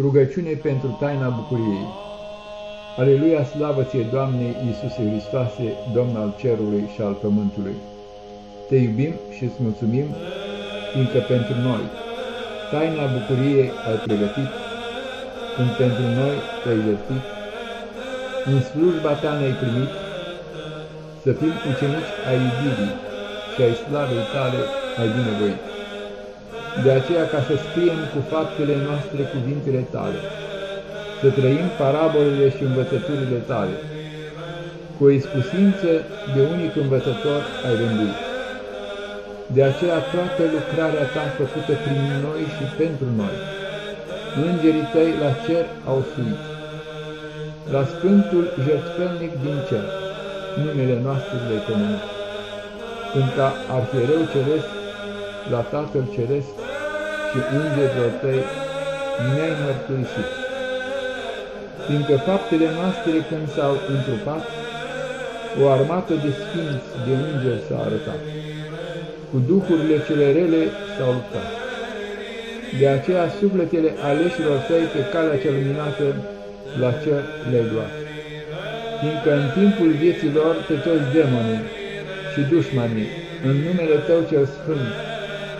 Rugăciune pentru taina bucuriei. Aleluia, slavă ție, Doamne Iisuse Hristoase, Domn al cerului și al pământului! Te iubim și îți mulțumim, fiindcă pentru noi taina bucuriei ai pregătit, când pentru noi te-ai jertit, în slujba ta ne-ai primit, să fim ucenici ai iubirii și ai slavei tale ai binevoit. De aceea, ca să scriem cu faptele noastre cuvintele tale, să trăim parabolele și învățăturile tale, cu o iscusință de unic învățător ai rânduit. De aceea toată lucrarea ta făcută prin noi și pentru noi, îngerii tăi la cer au suit. La Sfântul Jertfelnic din cer, numele noastre le economie. Când ca arhiereu ceresc, la Tatăl Ceresc și îngerilor tăi ne-ai mărturisit. Fiindcă faptele noastre când s-au întrupat, o armată de sfinți de îngeri s-a arătat. Cu duhurile cele rele s-au luptat. De aceea sufletele aleșilor tăi pe calea cea luminată la cer le-ai luat. Fiindcă în timpul vieții lor pe toți demonii și dușmanii, în numele Tău cel Sfânt,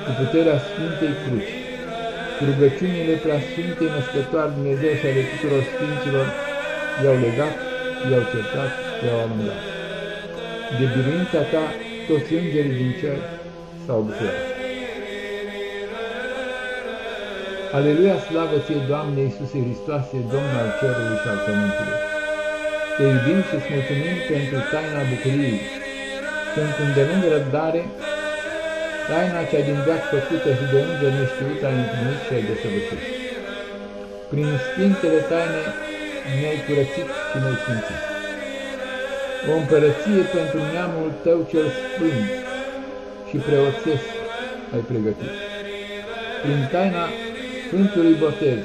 cu puterea Sfintei Cruci, cu rugăciunile preasfintei născătoare Dumnezeu și ale tuturor Sfinților, i-au legat, i-au certat, i-au alungat. De biruința ta, toți îngerii din cer s-au bucurat. Aleluia, slavă ție, Doamne Iisuse Hristoase, Domnul al cerului și al pământului! Te iubim și îți mulțumim pentru taina bucuriei, când cu îndelungă răbdare Taina cea din veac făcută și de unde neștiut ai împlinit și ai desăvârșit. Prin sfintele taine ne-ai curățit și ne-ai sfințit. O împărăție pentru neamul tău cel sfânt și preoțesc ai pregătit. Prin taina Sfântului Botez,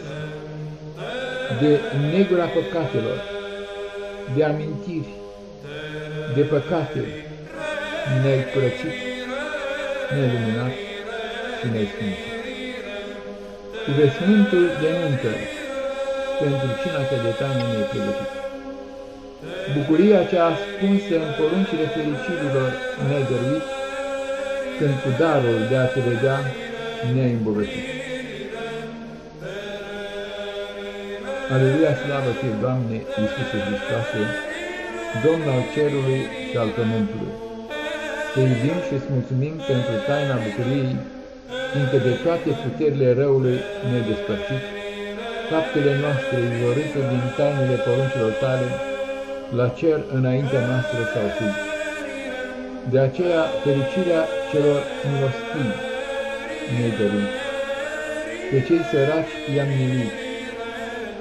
de negura păcatelor, de amintiri, de păcate, ne-ai curățit ne-ai luminat și ne-ai sfințit. Cu vesmântul de nuntă, pentru cina cea de taină ne-ai pregătit. Bucuria cea ascunsă în poruncile fericirilor ne-ai dăruit, când cu darul de a te vedea ne-ai îmbogățit. Aleluia, slavă ție, Doamne, Iisuse Hristoase, Domn al cerului și al pământului! Te iubim și îți mulțumim pentru taina bucuriei, fiindcă de toate puterile răului ne despărțit, faptele noastre izvorâte din tainele poruncilor tale, la cer înaintea noastră s-au suit. De aceea, fericirea celor milostivi ne-ai dăruit. Pe cei săraci i-am milit,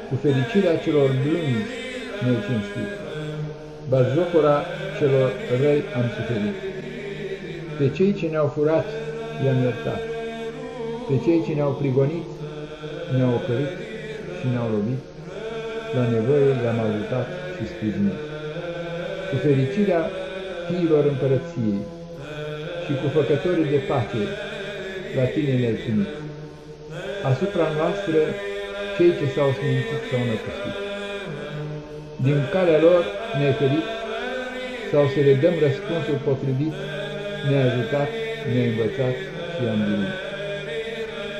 cu fericirea celor blânzi ne-ai cinstit. Bazocora celor răi am suferit. Pe cei ce ne-au furat, i-am iertat. Pe cei ce ne-au prigonit, ne-au oferit și ne-au lovit. La nevoie i-am ajutat și sprijinit. Cu fericirea fiilor împărăției și cu făcătorii de pace, la tine ne-ai primit. Asupra noastră, cei ce s-au smințit s-au năpustit. Din calea lor ne-ai ferit, sau să le dăm răspunsul potrivit ne-a ajutat, ne-a învățat și am biruit.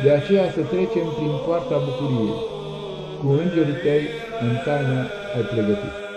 De aceea să trecem prin poarta bucuriei, cu îngerii tăi în taină ai pregătit.